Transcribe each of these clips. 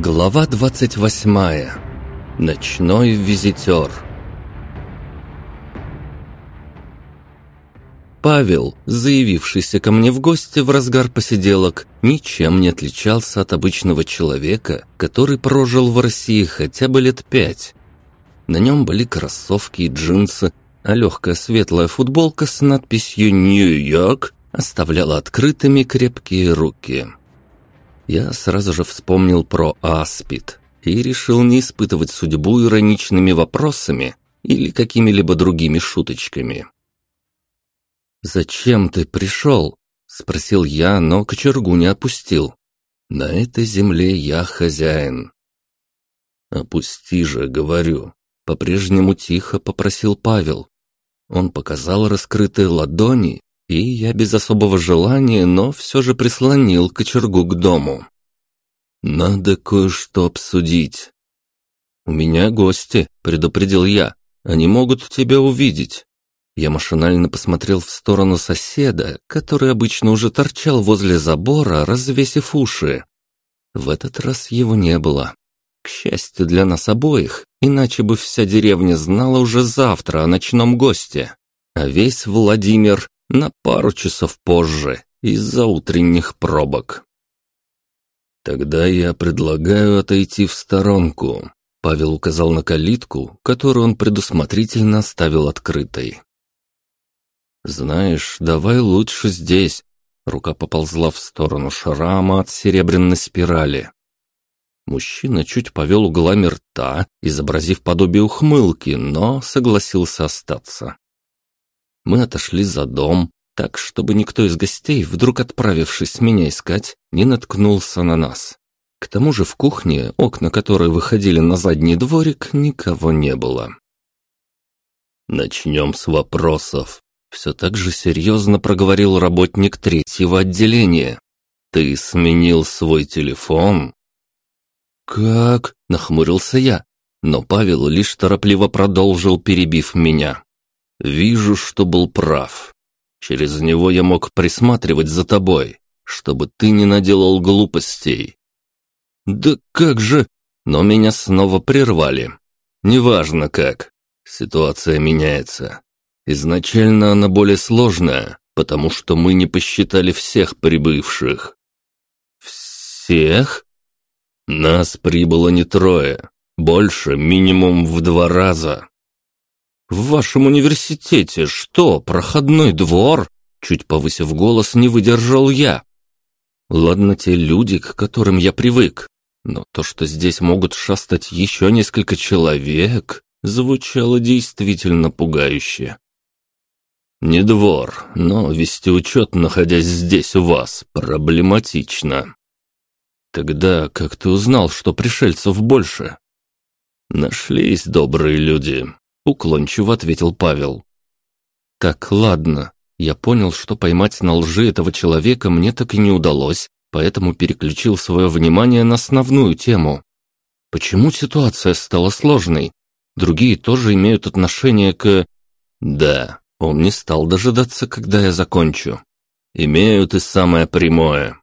Глава 28. Ночной визитер. Павел, заявившийся ко мне в гости в разгар посиделок, ничем не отличался от обычного человека, который прожил в России хотя бы лет пять. На нем были кроссовки и джинсы, а легкая светлая футболка с надписью «Нью-Йорк» оставляла открытыми крепкие руки. Я сразу же вспомнил про Аспид и решил не испытывать судьбу ироничными вопросами или какими-либо другими шуточками. «Зачем ты пришел?» — спросил я, но кочергу не опустил. «На этой земле я хозяин». «Опусти же, говорю», — по-прежнему тихо попросил Павел. Он показал раскрытые ладони, и я без особого желания, но все же прислонил кочергу к дому. «Надо кое-что обсудить». «У меня гости», — предупредил я. «Они могут тебя увидеть». Я машинально посмотрел в сторону соседа, который обычно уже торчал возле забора, развесив уши. В этот раз его не было. К счастью для нас обоих, иначе бы вся деревня знала уже завтра о ночном госте. А весь Владимир на пару часов позже из-за утренних пробок. «Тогда я предлагаю отойти в сторонку», — Павел указал на калитку, которую он предусмотрительно оставил открытой. «Знаешь, давай лучше здесь». Рука поползла в сторону шрама от серебряной спирали. Мужчина чуть повел углами рта, изобразив подобие ухмылки, но согласился остаться. Мы отошли за дом, так, чтобы никто из гостей, вдруг отправившись меня искать, не наткнулся на нас. К тому же в кухне, окна которой выходили на задний дворик, никого не было. «Начнем с вопросов», — все так же серьезно проговорил работник третьего отделения. «Ты сменил свой телефон?» «Как?» — нахмурился я, но Павел лишь торопливо продолжил, перебив меня. Вижу, что был прав. Через него я мог присматривать за тобой, чтобы ты не наделал глупостей. Да как же... Но меня снова прервали. Неважно как. Ситуация меняется. Изначально она более сложная, потому что мы не посчитали всех прибывших. Всех? Нас прибыло не трое. Больше минимум в два раза. «В вашем университете что, проходной двор?» Чуть повысив голос, не выдержал я. Ладно, те люди, к которым я привык, но то, что здесь могут шастать еще несколько человек, звучало действительно пугающе. «Не двор, но вести учет, находясь здесь у вас, проблематично». «Тогда как ты узнал, что пришельцев больше?» «Нашлись добрые люди, Уклончиво ответил Павел. Так, ладно. Я понял, что поймать на лжи этого человека мне так и не удалось, поэтому переключил свое внимание на основную тему. Почему ситуация стала сложной? Другие тоже имеют отношение к... Да, он не стал дожидаться, когда я закончу. Имеют и самое прямое.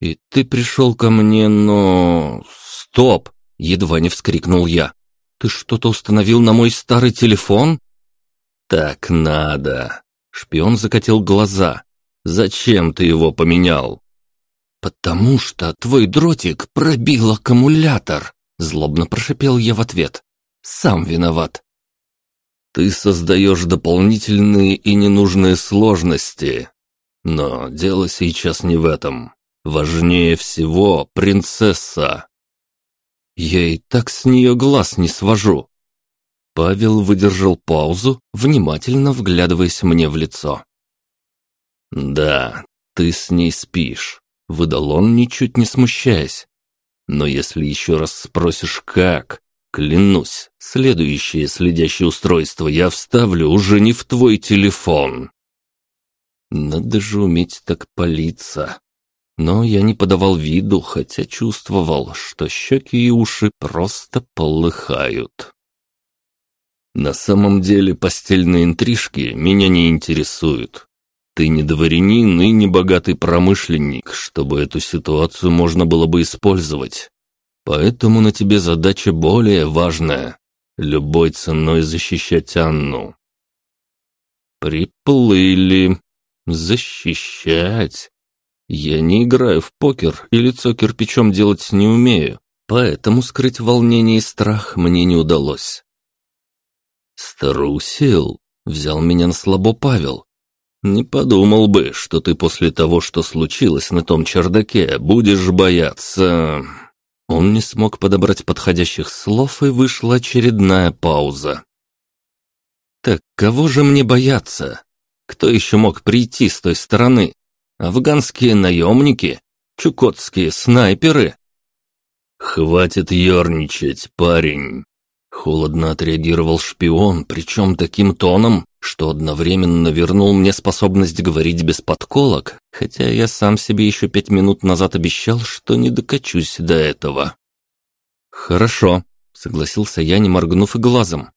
И ты пришел ко мне, но... Стоп! Едва не вскрикнул я. Ты что-то установил на мой старый телефон? Так надо. Шпион закатил глаза. Зачем ты его поменял? Потому что твой дротик пробил аккумулятор, злобно прошипел я в ответ. Сам виноват. Ты создаешь дополнительные и ненужные сложности. Но дело сейчас не в этом. Важнее всего принцесса. Я и так с нее глаз не свожу. Павел выдержал паузу, внимательно вглядываясь мне в лицо. «Да, ты с ней спишь», — выдал он, ничуть не смущаясь. «Но если еще раз спросишь, как, клянусь, следующее следящее устройство я вставлю уже не в твой телефон». «Надо же уметь так палиться», но я не подавал виду, хотя чувствовал, что щеки и уши просто полыхают. На самом деле постельные интрижки меня не интересуют. Ты не дворянин и не богатый промышленник, чтобы эту ситуацию можно было бы использовать. Поэтому на тебе задача более важная — любой ценой защищать Анну». «Приплыли. Защищать. Я не играю в покер и лицо кирпичом делать не умею, поэтому скрыть волнение и страх мне не удалось». «Струсил?» — взял меня на слабо Павел. «Не подумал бы, что ты после того, что случилось на том чердаке, будешь бояться...» Он не смог подобрать подходящих слов, и вышла очередная пауза. «Так кого же мне бояться? Кто еще мог прийти с той стороны? Афганские наемники? Чукотские снайперы?» «Хватит ерничать, парень!» Холодно отреагировал шпион, причем таким тоном, что одновременно вернул мне способность говорить без подколок, хотя я сам себе еще пять минут назад обещал, что не докачусь до этого. «Хорошо», — согласился я, не моргнув и глазом.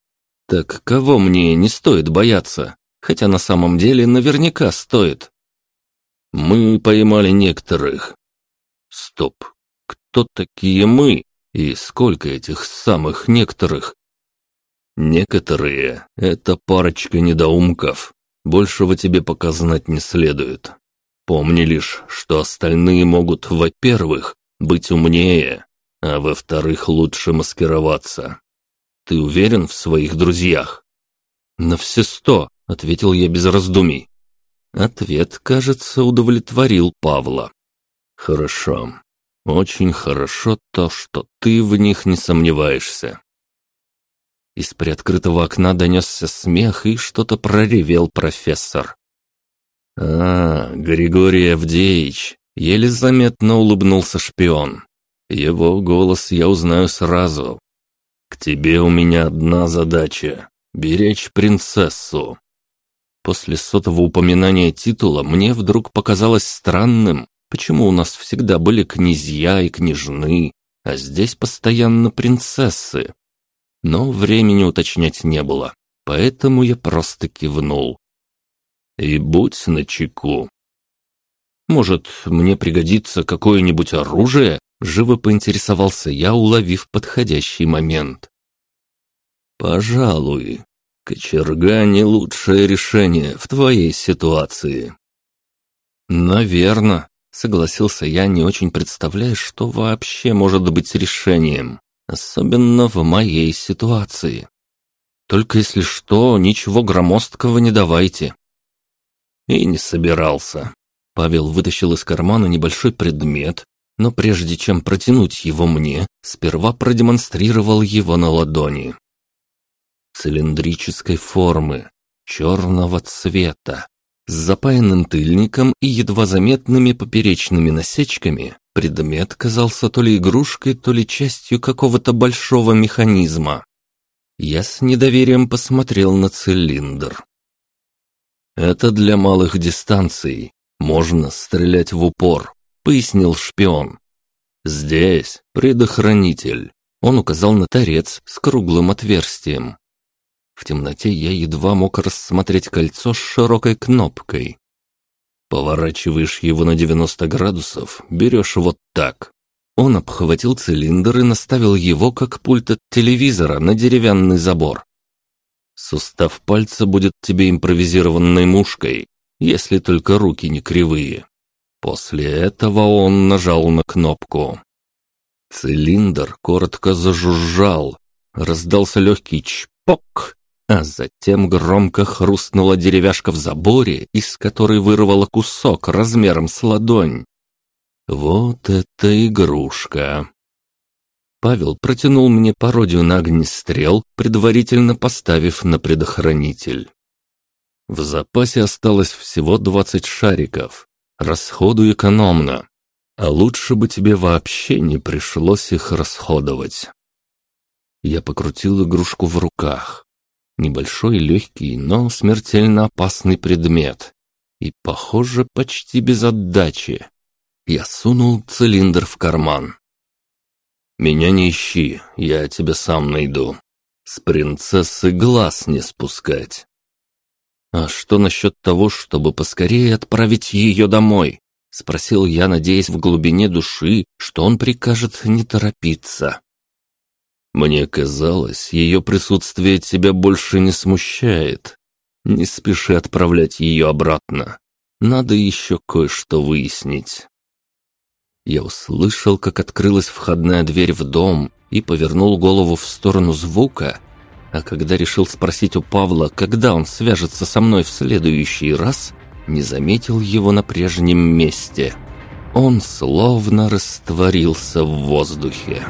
«Так кого мне не стоит бояться? Хотя на самом деле наверняка стоит». «Мы поймали некоторых». «Стоп, кто такие мы?» И сколько этих самых некоторых? Некоторые — это парочка недоумков. Большего тебе пока знать не следует. Помни лишь, что остальные могут, во-первых, быть умнее, а во-вторых, лучше маскироваться. Ты уверен в своих друзьях? На все сто, ответил я без раздумий. Ответ, кажется, удовлетворил Павла. Хорошо. Очень хорошо то, что ты в них не сомневаешься. Из приоткрытого окна донесся смех, и что-то проревел профессор. «А, Григорий Авдеевич!» — еле заметно улыбнулся шпион. «Его голос я узнаю сразу. К тебе у меня одна задача — беречь принцессу». После сотого упоминания титула мне вдруг показалось странным, Почему у нас всегда были князья и княжны, а здесь постоянно принцессы? Но времени уточнять не было, поэтому я просто кивнул. И будь начеку. Может, мне пригодится какое-нибудь оружие? Живо поинтересовался я, уловив подходящий момент. Пожалуй, кочерга не лучшее решение в твоей ситуации. Наверно, Согласился я, не очень представляя, что вообще может быть решением, особенно в моей ситуации. Только если что, ничего громоздкого не давайте. И не собирался. Павел вытащил из кармана небольшой предмет, но прежде чем протянуть его мне, сперва продемонстрировал его на ладони. Цилиндрической формы, черного цвета, с запаянным тыльником и едва заметными поперечными насечками, предмет казался то ли игрушкой, то ли частью какого-то большого механизма. Я с недоверием посмотрел на цилиндр. «Это для малых дистанций. Можно стрелять в упор», — пояснил шпион. «Здесь предохранитель». Он указал на торец с круглым отверстием. В темноте я едва мог рассмотреть кольцо с широкой кнопкой. Поворачиваешь его на 90 градусов, берешь вот так. Он обхватил цилиндр и наставил его, как пульт от телевизора, на деревянный забор. Сустав пальца будет тебе импровизированной мушкой, если только руки не кривые. После этого он нажал на кнопку. Цилиндр коротко зажужжал, раздался легкий чпок, а затем громко хрустнула деревяшка в заборе, из которой вырвала кусок размером с ладонь. Вот это игрушка! Павел протянул мне пародию на огнестрел, предварительно поставив на предохранитель. В запасе осталось всего двадцать шариков. Расходуй экономно. А лучше бы тебе вообще не пришлось их расходовать. Я покрутил игрушку в руках. Небольшой, легкий, но смертельно опасный предмет. И, похоже, почти без отдачи. Я сунул цилиндр в карман. «Меня не ищи, я тебя сам найду. С принцессы глаз не спускать». «А что насчет того, чтобы поскорее отправить ее домой?» Спросил я, надеясь в глубине души, что он прикажет не торопиться. Мне казалось, ее присутствие тебя больше не смущает. Не спеши отправлять ее обратно. Надо еще кое-что выяснить. Я услышал, как открылась входная дверь в дом и повернул голову в сторону звука, а когда решил спросить у Павла, когда он свяжется со мной в следующий раз, не заметил его на прежнем месте. Он словно растворился в воздухе.